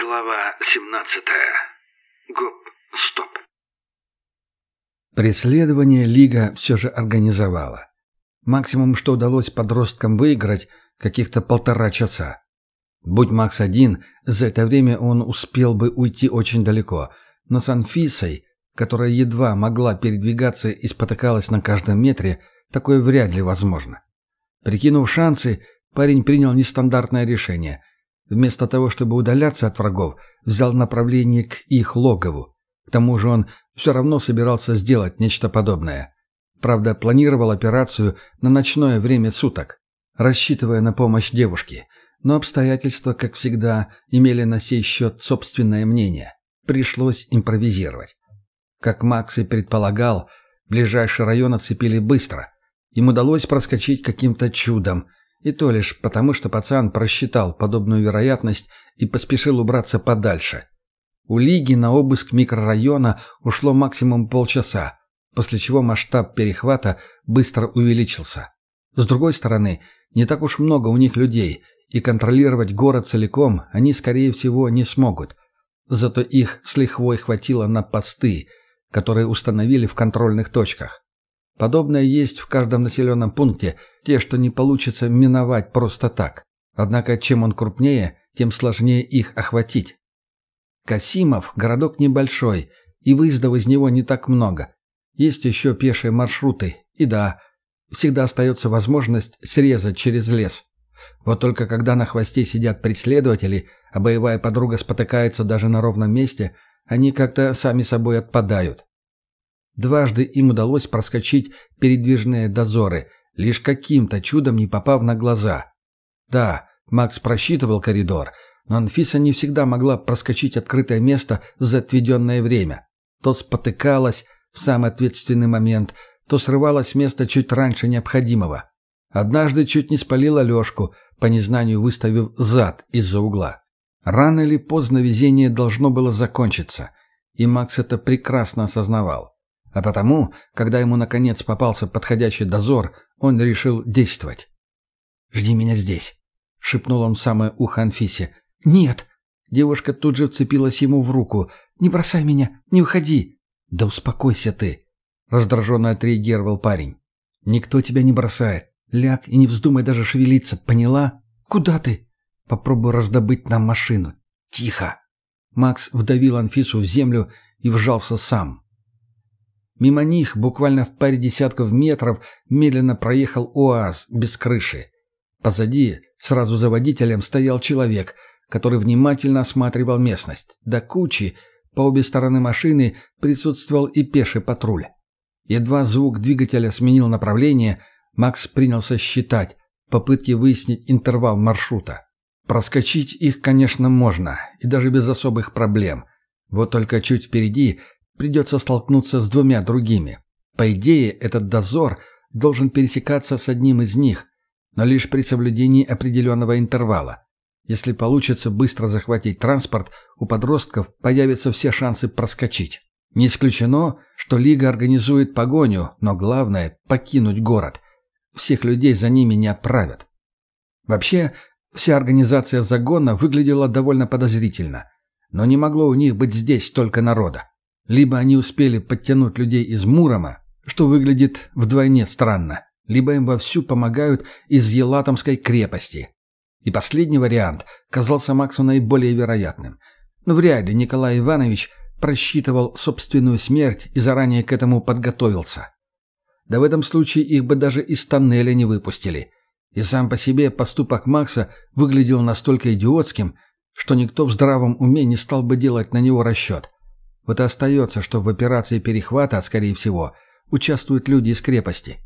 Глава 17. Гоп, стоп. Преследование Лига все же организовала. Максимум, что удалось подросткам выиграть, каких-то полтора часа. Будь Макс один, за это время он успел бы уйти очень далеко. Но с Анфисой, которая едва могла передвигаться и спотыкалась на каждом метре, такое вряд ли возможно. Прикинув шансы, парень принял нестандартное решение. Вместо того, чтобы удаляться от врагов, взял направление к их логову. К тому же он все равно собирался сделать нечто подобное. Правда, планировал операцию на ночное время суток, рассчитывая на помощь девушке – но обстоятельства, как всегда, имели на сей счет собственное мнение. Пришлось импровизировать. Как Макс и предполагал, ближайший район оцепили быстро. Им удалось проскочить каким-то чудом, и то лишь потому, что пацан просчитал подобную вероятность и поспешил убраться подальше. У Лиги на обыск микрорайона ушло максимум полчаса, после чего масштаб перехвата быстро увеличился. С другой стороны, не так уж много у них людей – и контролировать город целиком они, скорее всего, не смогут. Зато их с лихвой хватило на посты, которые установили в контрольных точках. Подобное есть в каждом населенном пункте, те, что не получится миновать просто так. Однако чем он крупнее, тем сложнее их охватить. Касимов – городок небольшой, и выездов из него не так много. Есть еще пешие маршруты, и да, всегда остается возможность срезать через лес. Вот только когда на хвосте сидят преследователи, а боевая подруга спотыкается даже на ровном месте, они как-то сами собой отпадают. Дважды им удалось проскочить передвижные дозоры, лишь каким-то чудом не попав на глаза. Да, Макс просчитывал коридор, но Анфиса не всегда могла проскочить открытое место за отведенное время. То спотыкалась в самый ответственный момент, то срывалась с места чуть раньше необходимого. Однажды чуть не спалил Алешку, по незнанию выставив зад из-за угла. Рано или поздно везение должно было закончиться, и Макс это прекрасно осознавал. А потому, когда ему наконец попался подходящий дозор, он решил действовать. «Жди меня здесь», — шепнул он в самое ухо Анфисе. «Нет!» Девушка тут же вцепилась ему в руку. «Не бросай меня! Не уходи!» «Да успокойся ты!» — раздраженно отреагировал парень. «Никто тебя не бросает. Ляг и не вздумай даже шевелиться, поняла? Куда ты? Попробуй раздобыть нам машину. Тихо. Макс вдавил Анфису в землю и вжался сам. Мимо них, буквально в паре десятков метров, медленно проехал УАЗ без крыши. Позади, сразу за водителем, стоял человек, который внимательно осматривал местность. До кучи, по обе стороны машины, присутствовал и пеший патруль. Едва звук двигателя сменил направление, Макс принялся считать, попытки выяснить интервал маршрута. Проскочить их, конечно, можно, и даже без особых проблем. Вот только чуть впереди придется столкнуться с двумя другими. По идее, этот дозор должен пересекаться с одним из них, но лишь при соблюдении определенного интервала. Если получится быстро захватить транспорт, у подростков появятся все шансы проскочить. Не исключено, что Лига организует погоню, но главное – покинуть город – всех людей за ними не отправят. Вообще, вся организация загона выглядела довольно подозрительно. Но не могло у них быть здесь столько народа. Либо они успели подтянуть людей из Мурома, что выглядит вдвойне странно, либо им вовсю помогают из Елатомской крепости. И последний вариант казался Максу наиболее вероятным. Но вряд ли Николай Иванович просчитывал собственную смерть и заранее к этому подготовился. Да в этом случае их бы даже из тоннеля не выпустили. И сам по себе поступок Макса выглядел настолько идиотским, что никто в здравом уме не стал бы делать на него расчет. Вот и остается, что в операции перехвата, скорее всего, участвуют люди из крепости.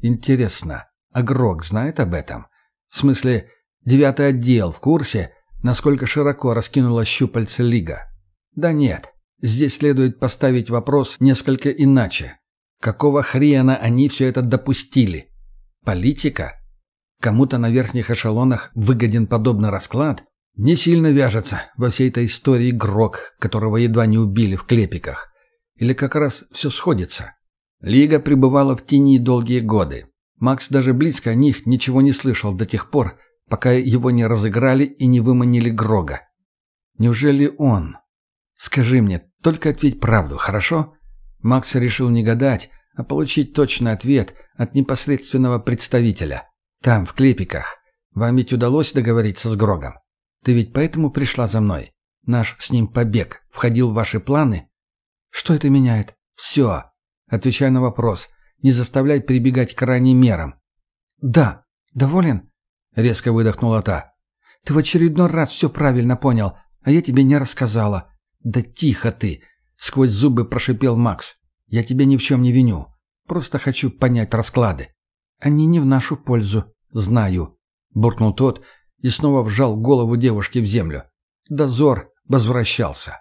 Интересно, а Грок знает об этом? В смысле, девятый отдел в курсе, насколько широко раскинула щупальца Лига? Да нет, здесь следует поставить вопрос несколько иначе. Какого хрена они все это допустили? Политика? Кому-то на верхних эшелонах выгоден подобный расклад? Не сильно вяжется во всей этой истории игрок, которого едва не убили в клепиках. Или как раз все сходится? Лига пребывала в тени долгие годы. Макс даже близко о них ничего не слышал до тех пор, пока его не разыграли и не выманили Грога. Неужели он? Скажи мне, только ответь правду, хорошо? Макс решил не гадать, а получить точный ответ от непосредственного представителя. Там, в клепиках. Вам ведь удалось договориться с Грогом? Ты ведь поэтому пришла за мной? Наш с ним побег входил в ваши планы? Что это меняет? Все. Отвечай на вопрос. Не заставляй прибегать к крайним мерам. Да. Доволен? Резко выдохнула та. Ты в очередной раз все правильно понял, а я тебе не рассказала. Да тихо ты. Сквозь зубы прошипел Макс. Я тебя ни в чем не виню. Просто хочу понять расклады. Они не в нашу пользу. Знаю. Буркнул тот и снова вжал голову девушки в землю. Дозор возвращался.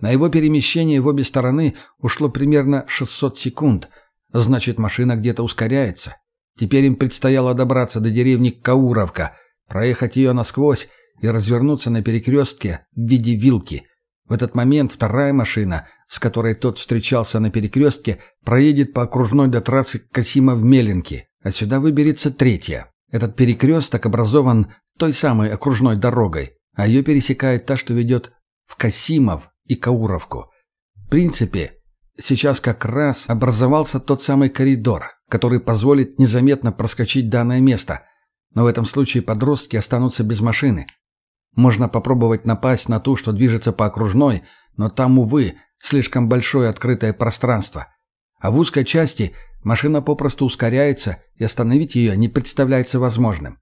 На его перемещение в обе стороны ушло примерно 600 секунд. Значит, машина где-то ускоряется. Теперь им предстояло добраться до деревни Кауровка, проехать ее насквозь и развернуться на перекрестке в виде вилки. В этот момент вторая машина, с которой тот встречался на перекрестке, проедет по окружной до трассы Касимов-Меленки, а сюда выберется третья. Этот перекресток образован той самой окружной дорогой, а ее пересекает та, что ведет в Касимов и Кауровку. В принципе, сейчас как раз образовался тот самый коридор, который позволит незаметно проскочить данное место. Но в этом случае подростки останутся без машины. Можно попробовать напасть на ту, что движется по окружной, но там, увы, слишком большое открытое пространство. А в узкой части машина попросту ускоряется, и остановить ее не представляется возможным.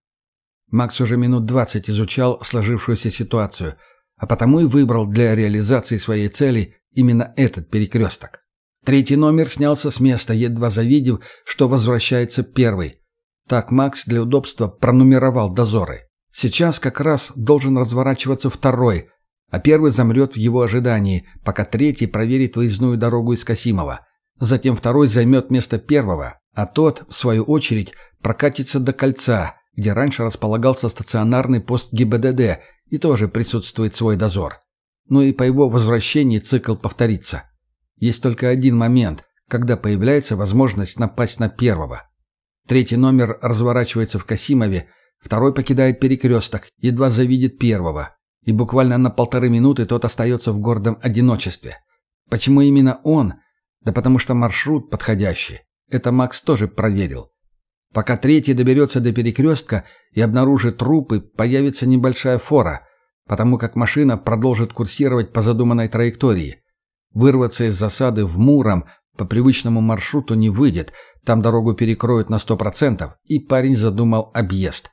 Макс уже минут двадцать изучал сложившуюся ситуацию, а потому и выбрал для реализации своей цели именно этот перекресток. Третий номер снялся с места, едва завидев, что возвращается первый. Так Макс для удобства пронумеровал дозоры. Сейчас как раз должен разворачиваться второй, а первый замрет в его ожидании, пока третий проверит выездную дорогу из Касимова. Затем второй займет место первого, а тот, в свою очередь, прокатится до кольца, где раньше располагался стационарный пост ГИБДД и тоже присутствует свой дозор. Ну и по его возвращении цикл повторится. Есть только один момент, когда появляется возможность напасть на первого. Третий номер разворачивается в Касимове, второй покидает перекресток, едва завидит первого, и буквально на полторы минуты тот остается в гордом одиночестве. Почему именно он? Да потому что маршрут подходящий. Это Макс тоже проверил. Пока третий доберется до перекрестка и обнаружит трупы, появится небольшая фора, потому как машина продолжит курсировать по задуманной траектории. Вырваться из засады в Муром по привычному маршруту не выйдет, там дорогу перекроют на сто процентов, и парень задумал объезд.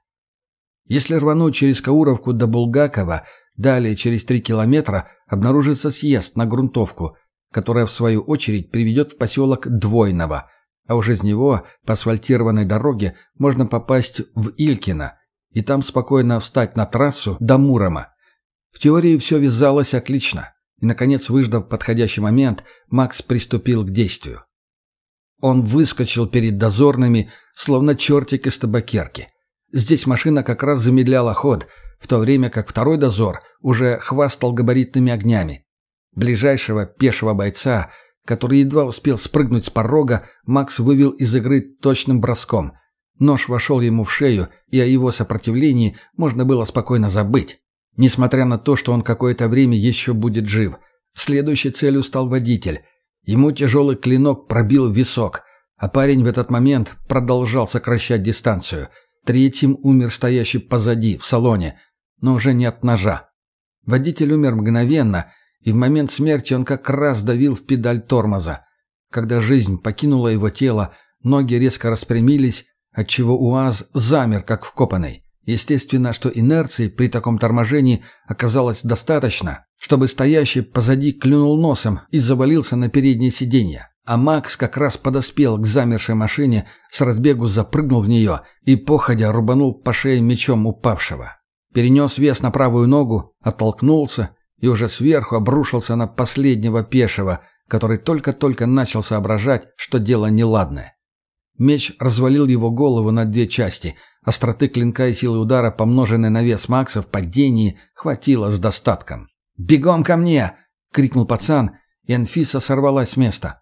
Если рвануть через Кауровку до Булгакова, далее через три километра обнаружится съезд на грунтовку, которая в свою очередь приведет в поселок Двойного – а уже из него по асфальтированной дороге можно попасть в Илькино и там спокойно встать на трассу до Мурома. В теории все вязалось отлично. И, наконец, выждав подходящий момент, Макс приступил к действию. Он выскочил перед дозорными, словно чертик из табакерки. Здесь машина как раз замедляла ход, в то время как второй дозор уже хвастал габаритными огнями. Ближайшего пешего бойца который едва успел спрыгнуть с порога, Макс вывел из игры точным броском. Нож вошел ему в шею, и о его сопротивлении можно было спокойно забыть. Несмотря на то, что он какое-то время еще будет жив. Следующей целью стал водитель. Ему тяжелый клинок пробил висок, а парень в этот момент продолжал сокращать дистанцию. Третьим умер стоящий позади, в салоне, но уже не от ножа. Водитель умер мгновенно — и в момент смерти он как раз давил в педаль тормоза. Когда жизнь покинула его тело, ноги резко распрямились, отчего УАЗ замер, как вкопанный. Естественно, что инерции при таком торможении оказалось достаточно, чтобы стоящий позади клюнул носом и завалился на переднее сиденье. А Макс как раз подоспел к замершей машине, с разбегу запрыгнул в нее и, походя, рубанул по шее мечом упавшего. Перенес вес на правую ногу, оттолкнулся и уже сверху обрушился на последнего пешего, который только-только начал соображать, что дело неладное. Меч развалил его голову на две части. Остроты клинка и силы удара, помноженной на вес Макса в падении, хватило с достатком. «Бегом ко мне!» — крикнул пацан, и Анфиса сорвалась с места.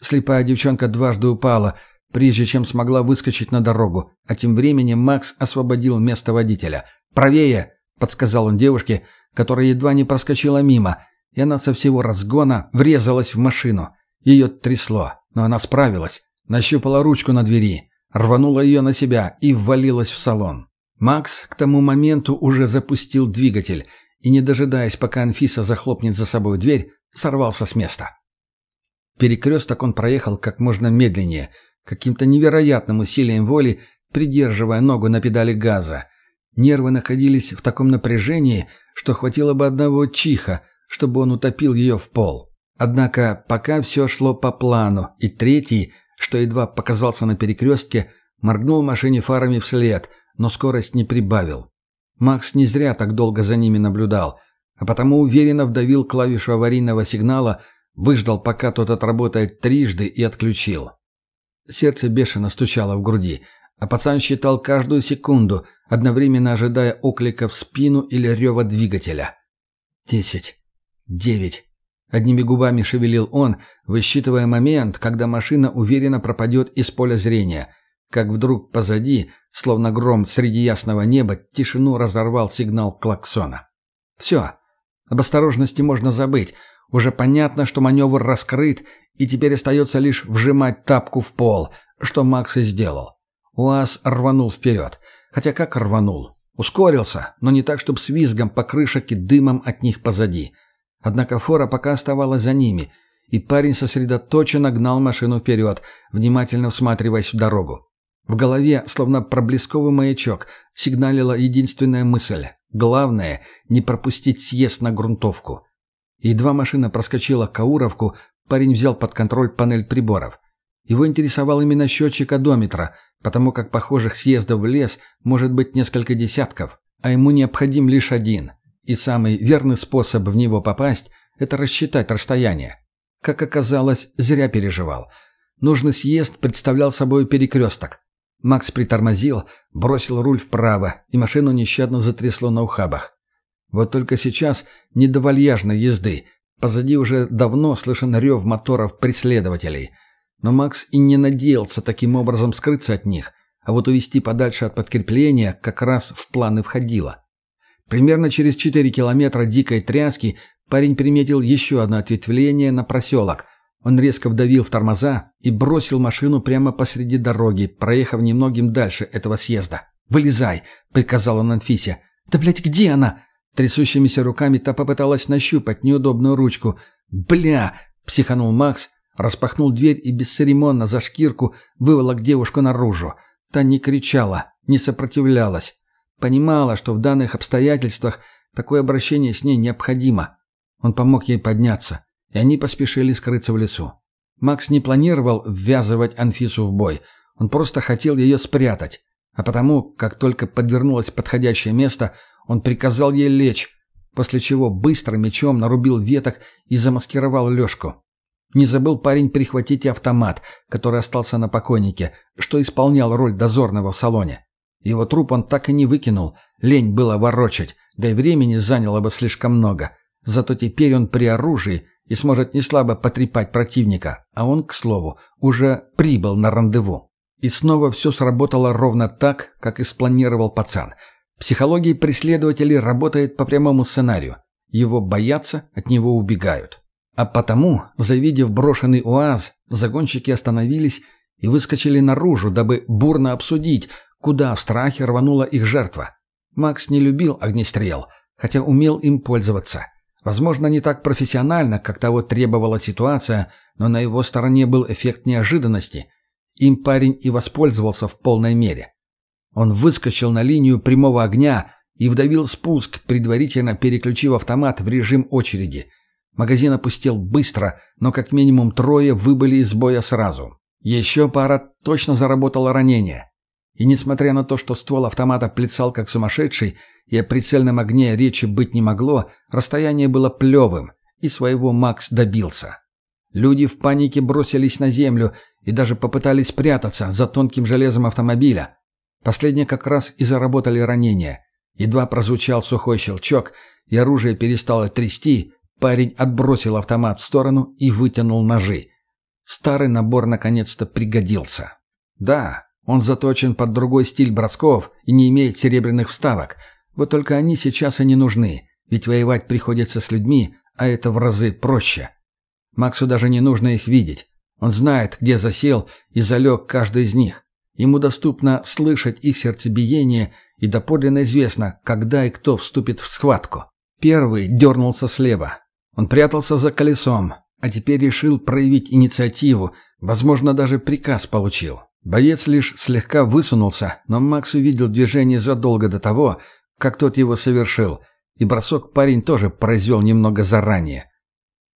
Слепая девчонка дважды упала, прежде чем смогла выскочить на дорогу, а тем временем Макс освободил место водителя. «Правее!» — подсказал он девушке, которая едва не проскочила мимо, и она со всего разгона врезалась в машину. Ее трясло, но она справилась, нащупала ручку на двери, рванула ее на себя и ввалилась в салон. Макс к тому моменту уже запустил двигатель и, не дожидаясь, пока Анфиса захлопнет за собой дверь, сорвался с места. Перекресток он проехал как можно медленнее, каким-то невероятным усилием воли, придерживая ногу на педали газа. Нервы находились в таком напряжении, что хватило бы одного чиха, чтобы он утопил ее в пол. Однако пока все шло по плану, и третий, что едва показался на перекрестке, моргнул машине фарами вслед, но скорость не прибавил. Макс не зря так долго за ними наблюдал, а потому уверенно вдавил клавишу аварийного сигнала, выждал, пока тот отработает трижды и отключил. Сердце бешено стучало в груди, а пацан считал каждую секунду, одновременно ожидая оклика в спину или рева двигателя. «Десять. Девять. Одними губами шевелил он, высчитывая момент, когда машина уверенно пропадет из поля зрения. Как вдруг позади, словно гром среди ясного неба, тишину разорвал сигнал клаксона. «Все. Об осторожности можно забыть. Уже понятно, что маневр раскрыт, и теперь остается лишь вжимать тапку в пол, что Макс и сделал. УАЗ рванул вперед. Хотя как рванул? Ускорился, но не так, чтобы с визгом покрышек и дымом от них позади. Однако фора пока оставалась за ними, и парень сосредоточенно гнал машину вперед, внимательно всматриваясь в дорогу. В голове, словно проблесковый маячок, сигналила единственная мысль. Главное — не пропустить съезд на грунтовку. Едва машина проскочила Кауровку, парень взял под контроль панель приборов. Его интересовал именно счетчик одометра, потому как похожих съездов в лес может быть несколько десятков, а ему необходим лишь один. И самый верный способ в него попасть – это рассчитать расстояние. Как оказалось, зря переживал. Нужный съезд представлял собой перекресток. Макс притормозил, бросил руль вправо, и машину нещадно затрясло на ухабах. Вот только сейчас не до вальяжной езды. Позади уже давно слышен рев моторов преследователей. Но Макс и не надеялся таким образом скрыться от них, а вот увести подальше от подкрепления как раз в планы входило. Примерно через 4 километра дикой тряски парень приметил еще одно ответвление на проселок. Он резко вдавил в тормоза и бросил машину прямо посреди дороги, проехав немногим дальше этого съезда. «Вылезай!» — приказал он Анфисе. «Да, блядь, где она?» Трясущимися руками та попыталась нащупать неудобную ручку. «Бля!» — психанул Макс, распахнул дверь и бесцеремонно за шкирку выволок девушку наружу. Та не кричала, не сопротивлялась. Понимала, что в данных обстоятельствах такое обращение с ней необходимо. Он помог ей подняться, и они поспешили скрыться в лесу. Макс не планировал ввязывать Анфису в бой, он просто хотел ее спрятать. А потому, как только подвернулось подходящее место, он приказал ей лечь, после чего быстро мечом нарубил веток и замаскировал Лешку. Не забыл парень прихватить и автомат, который остался на покойнике, что исполнял роль дозорного в салоне. Его труп он так и не выкинул, лень было ворочать, да и времени заняло бы слишком много. Зато теперь он при оружии и сможет неслабо потрепать противника, а он, к слову, уже прибыл на рандеву. И снова все сработало ровно так, как и спланировал пацан. Психология преследователей работает по прямому сценарию. Его боятся, от него убегают. А потому, завидев брошенный УАЗ, загонщики остановились и выскочили наружу, дабы бурно обсудить, куда в страхе рванула их жертва. Макс не любил огнестрел, хотя умел им пользоваться. Возможно, не так профессионально, как того требовала ситуация, но на его стороне был эффект неожиданности. Им парень и воспользовался в полной мере. Он выскочил на линию прямого огня и вдавил спуск, предварительно переключив автомат в режим очереди. Магазин опустил быстро, но как минимум трое выбыли из боя сразу. Еще пара точно заработала ранение. И несмотря на то, что ствол автомата плясал как сумасшедший, и о прицельном огне речи быть не могло, расстояние было плевым, и своего Макс добился. Люди в панике бросились на землю и даже попытались спрятаться за тонким железом автомобиля. Последние как раз и заработали ранения. Едва прозвучал сухой щелчок, и оружие перестало трясти, парень отбросил автомат в сторону и вытянул ножи. Старый набор наконец-то пригодился. Да, он заточен под другой стиль бросков и не имеет серебряных вставок. Вот только они сейчас и не нужны. Ведь воевать приходится с людьми, а это в разы проще. Максу даже не нужно их видеть. Он знает, где засел и залег каждый из них. Ему доступно слышать их сердцебиение, и доподлинно известно, когда и кто вступит в схватку. Первый дернулся слева. Он прятался за колесом, а теперь решил проявить инициативу, возможно, даже приказ получил. Боец лишь слегка высунулся, но Макс увидел движение задолго до того, как тот его совершил, и бросок парень тоже произвел немного заранее.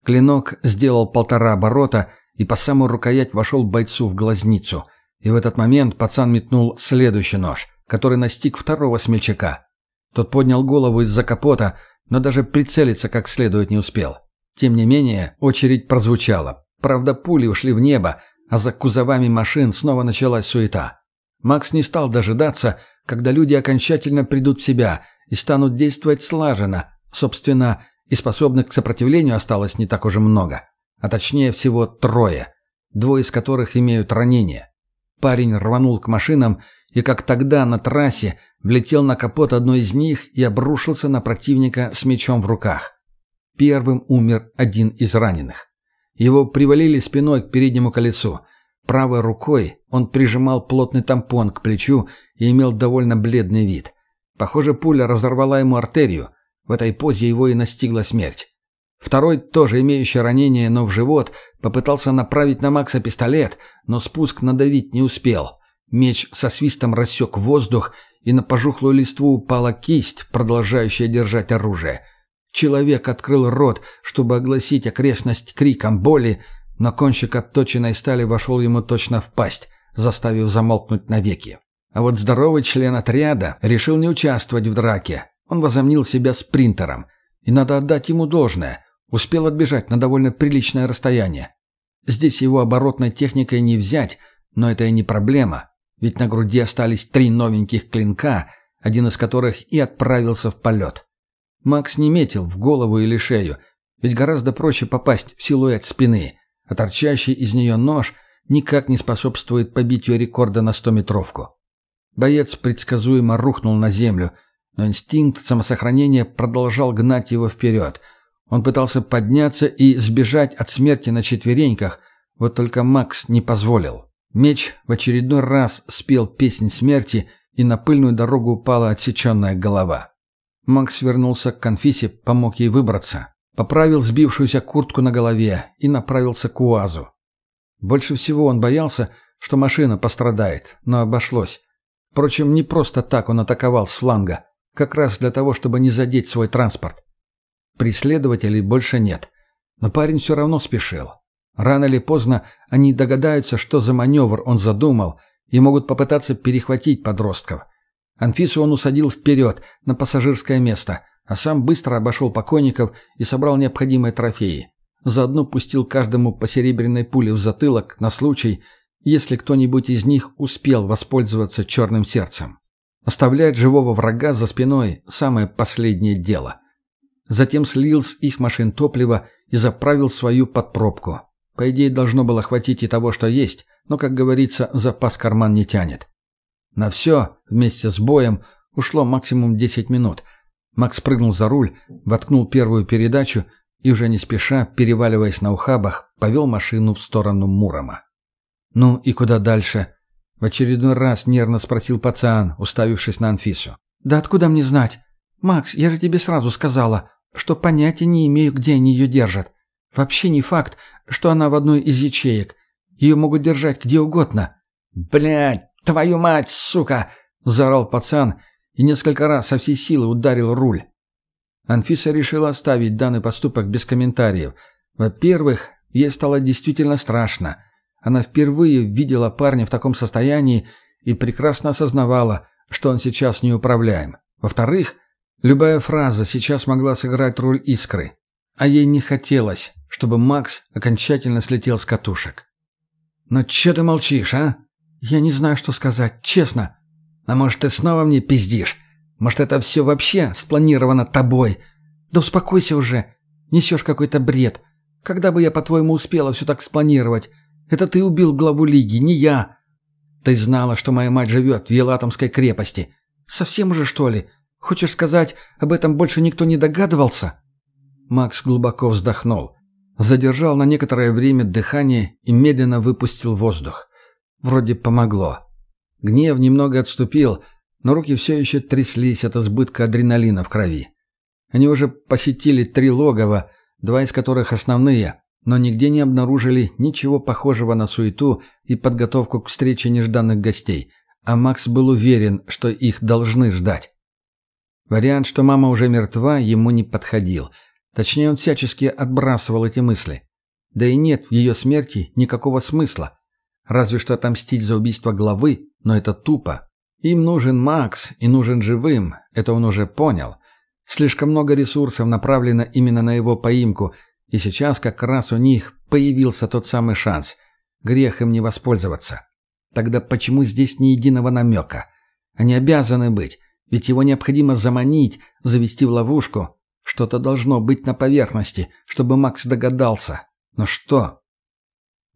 Клинок сделал полтора оборота и по самую рукоять вошел бойцу в глазницу. И в этот момент пацан метнул следующий нож, который настиг второго смельчака. Тот поднял голову из-за капота, но даже прицелиться как следует не успел. Тем не менее, очередь прозвучала. Правда, пули ушли в небо, а за кузовами машин снова началась суета. Макс не стал дожидаться, когда люди окончательно придут в себя и станут действовать слаженно. Собственно, и способных к сопротивлению осталось не так уже много. А точнее всего трое, двое из которых имеют ранения. Парень рванул к машинам и, как тогда на трассе, влетел на капот одной из них и обрушился на противника с мечом в руках. Первым умер один из раненых. Его привалили спиной к переднему колесу. Правой рукой он прижимал плотный тампон к плечу и имел довольно бледный вид. Похоже, пуля разорвала ему артерию. В этой позе его и настигла смерть. Второй, тоже имеющий ранение, но в живот, попытался направить на Макса пистолет, но спуск надавить не успел. Меч со свистом рассек воздух, и на пожухлую листву упала кисть, продолжающая держать оружие. Человек открыл рот, чтобы огласить окрестность криком боли, но кончик отточенной стали вошел ему точно в пасть, заставив замолкнуть навеки. А вот здоровый член отряда решил не участвовать в драке. Он возомнил себя спринтером. И надо отдать ему должное. Успел отбежать на довольно приличное расстояние. Здесь его оборотной техникой не взять, но это и не проблема. Ведь на груди остались три новеньких клинка, один из которых и отправился в полет. Макс не метил в голову или шею, ведь гораздо проще попасть в силуэт спины, а торчащий из нее нож никак не способствует побитию рекорда на стометровку. Боец предсказуемо рухнул на землю, но инстинкт самосохранения продолжал гнать его вперед. Он пытался подняться и сбежать от смерти на четвереньках, вот только Макс не позволил. Меч в очередной раз спел песнь смерти, и на пыльную дорогу упала отсеченная голова. Макс вернулся к конфисе, помог ей выбраться, поправил сбившуюся куртку на голове и направился к УАЗу. Больше всего он боялся, что машина пострадает, но обошлось. Впрочем, не просто так он атаковал с фланга, как раз для того, чтобы не задеть свой транспорт. Преследователей больше нет, но парень все равно спешил. Рано или поздно они догадаются, что за маневр он задумал, и могут попытаться перехватить подростков. Анфису он усадил вперед, на пассажирское место, а сам быстро обошел покойников и собрал необходимые трофеи. Заодно пустил каждому по серебряной пуле в затылок на случай, если кто-нибудь из них успел воспользоваться черным сердцем. Оставлять живого врага за спиной – самое последнее дело. Затем слил с их машин топливо и заправил свою под пробку. По идее, должно было хватить и того, что есть, но, как говорится, запас карман не тянет. На все, вместе с боем, ушло максимум 10 минут. Макс прыгнул за руль, воткнул первую передачу и, уже не спеша, переваливаясь на ухабах, повел машину в сторону Мурома. «Ну и куда дальше?» В очередной раз нервно спросил пацан, уставившись на Анфису. «Да откуда мне знать? Макс, я же тебе сразу сказала, что понятия не имею, где они ее держат. Вообще не факт, что она в одной из ячеек. Ее могут держать где угодно». «Блядь, твою мать, сука!» — заорал пацан и несколько раз со всей силы ударил руль. Анфиса решила оставить данный поступок без комментариев. Во-первых, ей стало действительно страшно — она впервые видела парня в таком состоянии и прекрасно осознавала, что он сейчас неуправляем. Во-вторых, любая фраза сейчас могла сыграть роль искры. А ей не хотелось, чтобы Макс окончательно слетел с катушек. «Но чё ты молчишь, а? Я не знаю, что сказать, честно. А может, ты снова мне пиздишь? Может, это все вообще спланировано тобой? Да успокойся уже. Несешь какой-то бред. Когда бы я, по-твоему, успела все так спланировать? Это ты убил главу лиги, не я. Ты знала, что моя мать живет в Елатомской крепости. Совсем уже, что ли? Хочешь сказать, об этом больше никто не догадывался?» Макс глубоко вздохнул. Задержал на некоторое время дыхание и медленно выпустил воздух. Вроде помогло. Гнев немного отступил, но руки все еще тряслись от избытка адреналина в крови. Они уже посетили три логова, два из которых основные, но нигде не обнаружили ничего похожего на суету и подготовку к встрече нежданных гостей, а Макс был уверен, что их должны ждать. Вариант, что мама уже мертва, ему не подходил. Точнее, он всячески отбрасывал эти мысли. Да и нет в ее смерти никакого смысла. Разве что отомстить за убийство главы, но это тупо. Им нужен Макс и нужен живым, это он уже понял. Слишком много ресурсов направлено именно на его поимку, и сейчас как раз у них появился тот самый шанс. Грех им не воспользоваться. Тогда почему здесь ни единого намека? Они обязаны быть, ведь его необходимо заманить, завести в ловушку. Что-то должно быть на поверхности, чтобы Макс догадался. Но что?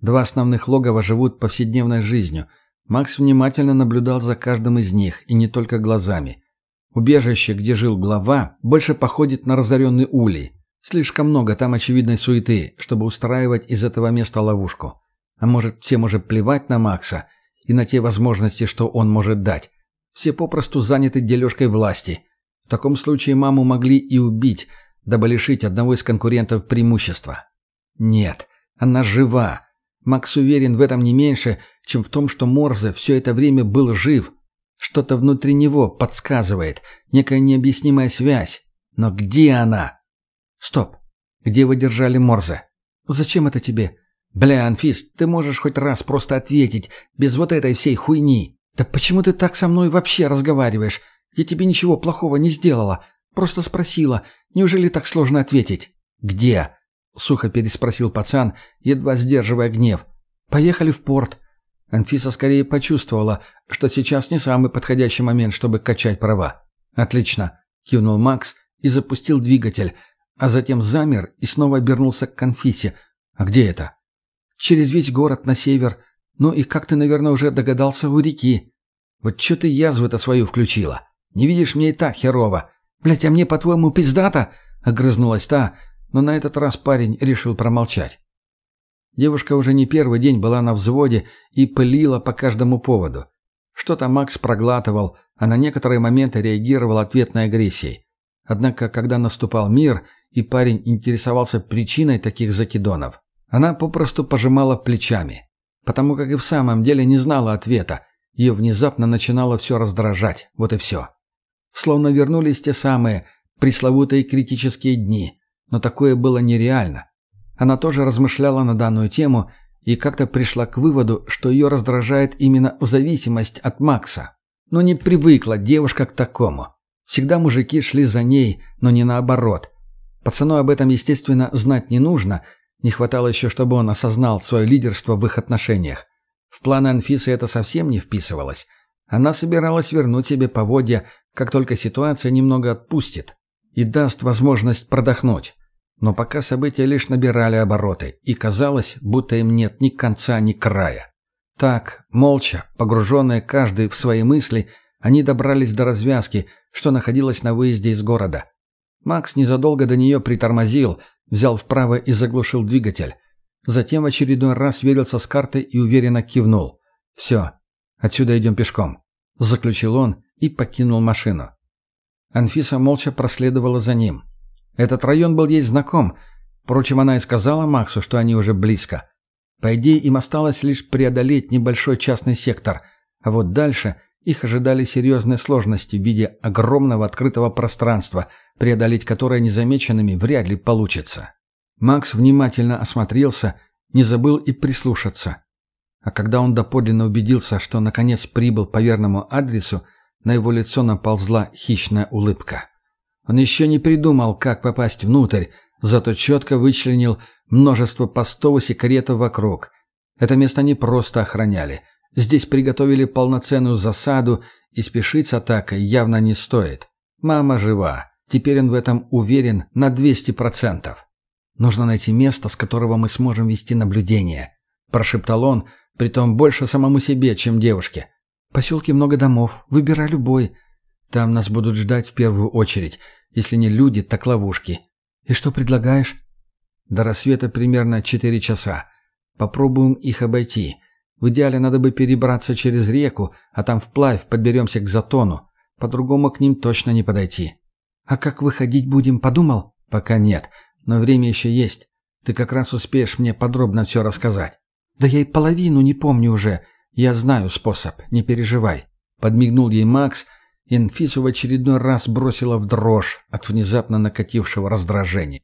Два основных логова живут повседневной жизнью. Макс внимательно наблюдал за каждым из них, и не только глазами. Убежище, где жил глава, больше походит на разоренный улей. Слишком много там очевидной суеты, чтобы устраивать из этого места ловушку. А может, всем уже плевать на Макса и на те возможности, что он может дать. Все попросту заняты дележкой власти. В таком случае маму могли и убить, дабы лишить одного из конкурентов преимущества. Нет, она жива. Макс уверен в этом не меньше, чем в том, что Морзе все это время был жив – что-то внутри него подсказывает, некая необъяснимая связь. Но где она? Стоп. Где вы держали Морзе? Зачем это тебе? Бля, Анфис, ты можешь хоть раз просто ответить, без вот этой всей хуйни. Да почему ты так со мной вообще разговариваешь? Я тебе ничего плохого не сделала. Просто спросила. Неужели так сложно ответить? Где? Сухо переспросил пацан, едва сдерживая гнев. Поехали в порт. Анфиса скорее почувствовала, что сейчас не самый подходящий момент, чтобы качать права. «Отлично», — кивнул Макс и запустил двигатель, а затем замер и снова обернулся к Анфисе. «А где это?» «Через весь город на север. Ну и, как ты, наверное, уже догадался, у реки. Вот что ты язву-то свою включила? Не видишь, мне и так херово. Блять, а мне, по-твоему, пиздата?» — огрызнулась та, но на этот раз парень решил промолчать. Девушка уже не первый день была на взводе и пылила по каждому поводу. Что-то Макс проглатывал, а на некоторые моменты реагировал ответной агрессией. Однако, когда наступал мир, и парень интересовался причиной таких закидонов, она попросту пожимала плечами. Потому как и в самом деле не знала ответа. Ее внезапно начинало все раздражать. Вот и все. Словно вернулись те самые пресловутые критические дни. Но такое было нереально. Она тоже размышляла на данную тему и как-то пришла к выводу, что ее раздражает именно зависимость от Макса. Но не привыкла девушка к такому. Всегда мужики шли за ней, но не наоборот. Пацану об этом, естественно, знать не нужно. Не хватало еще, чтобы он осознал свое лидерство в их отношениях. В планы Анфисы это совсем не вписывалось. Она собиралась вернуть себе поводья, как только ситуация немного отпустит и даст возможность продохнуть. Но пока события лишь набирали обороты, и казалось, будто им нет ни конца, ни края. Так, молча, погруженные каждый в свои мысли, они добрались до развязки, что находилась на выезде из города. Макс незадолго до нее притормозил, взял вправо и заглушил двигатель. Затем в очередной раз сверился с картой и уверенно кивнул. «Все, отсюда идем пешком», — заключил он и покинул машину. Анфиса молча проследовала за ним. Этот район был ей знаком. Впрочем, она и сказала Максу, что они уже близко. По идее, им осталось лишь преодолеть небольшой частный сектор. А вот дальше их ожидали серьезные сложности в виде огромного открытого пространства, преодолеть которое незамеченными вряд ли получится. Макс внимательно осмотрелся, не забыл и прислушаться. А когда он доподлинно убедился, что наконец прибыл по верному адресу, на его лицо наползла хищная улыбка. Он еще не придумал, как попасть внутрь, зато четко вычленил множество постов и секретов вокруг. Это место не просто охраняли. Здесь приготовили полноценную засаду, и спешить с атакой явно не стоит. Мама жива. Теперь он в этом уверен на 200%. «Нужно найти место, с которого мы сможем вести наблюдение», – прошептал он, притом больше самому себе, чем девушке. «В поселке много домов. Выбирай любой. Там нас будут ждать в первую очередь. Если не люди, так ловушки. И что предлагаешь? До рассвета примерно четыре часа. Попробуем их обойти. В идеале надо бы перебраться через реку, а там вплавь подберемся к затону. По-другому к ним точно не подойти. А как выходить будем, подумал? Пока нет, но время еще есть. Ты как раз успеешь мне подробно все рассказать. Да я и половину не помню уже. Я знаю способ, не переживай. Подмигнул ей Макс, и Инфису в очередной раз бросила в дрожь от внезапно накатившего раздражения.